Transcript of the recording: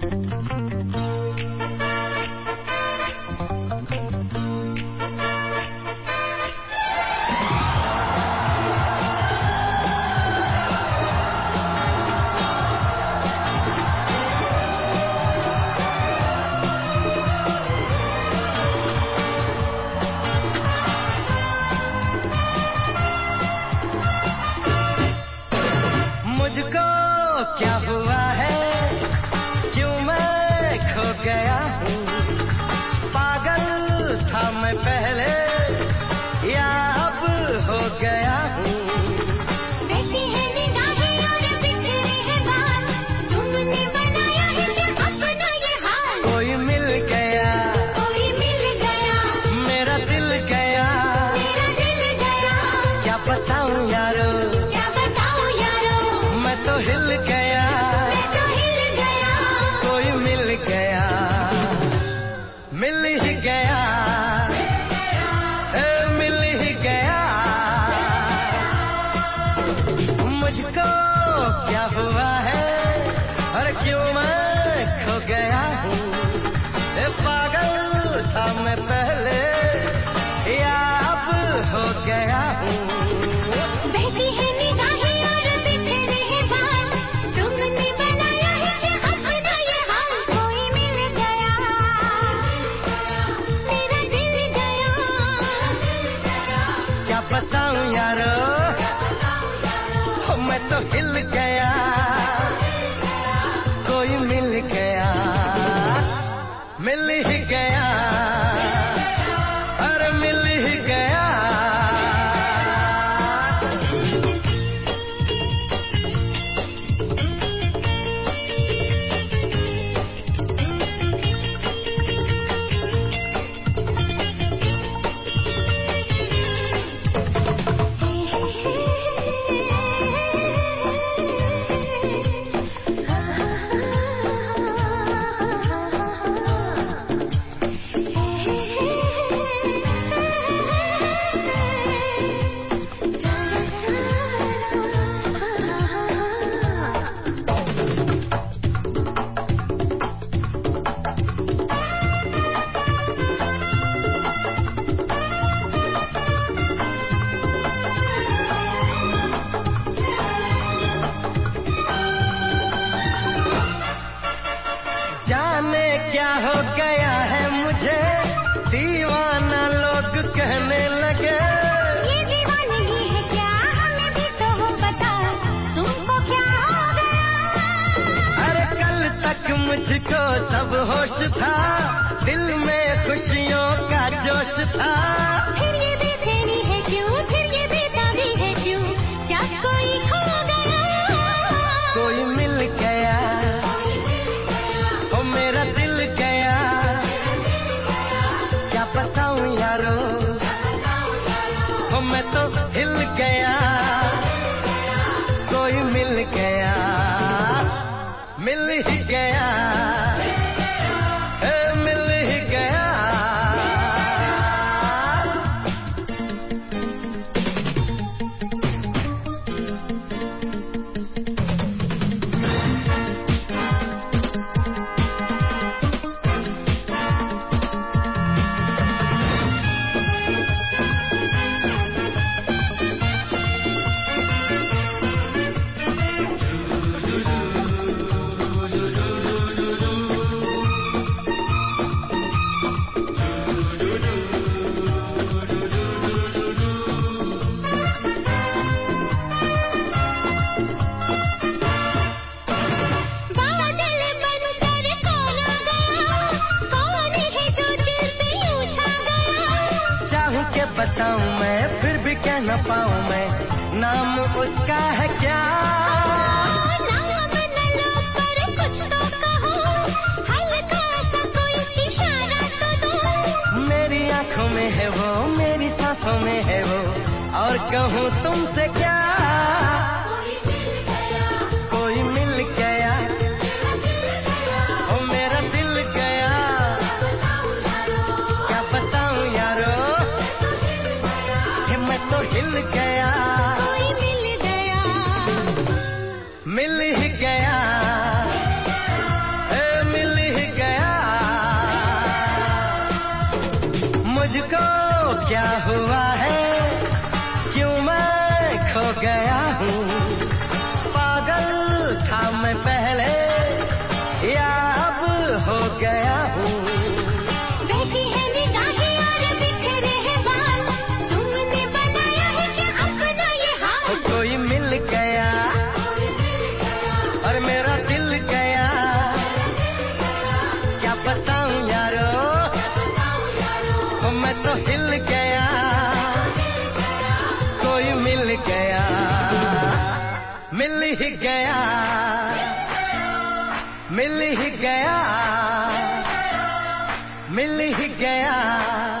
मुझको क्या हुआ है? क्या हुआ है? और क्यों मैं खो गया हूँ? पागल था मैं पहले या अब हो गया हूँ? है निगाहें और मुझको सब होश था दिल में खुशियों का जोश था। फिर ये बेचैनी है क्यों? फिर ये बेताबी है क्यों? क्या कोई खो गया? कोई मिल गया। ओ मेरा दिल गया। क्या बताऊँ यारो? ओ मैं तो हिल गया। बताऊँ मैं, फिर भी कह न पाऊँ मैं। नाम उसका है क्या? मेरी आँखों में है वो, मेरी सांसों में है वो। और कहूँ तुमसे क्या? क्या हुआ है? क्यों मैं खो गया हूँ? पागल था मैं पहले, या अब हो गया ही गया। मिल ही गया। मिल ही गया।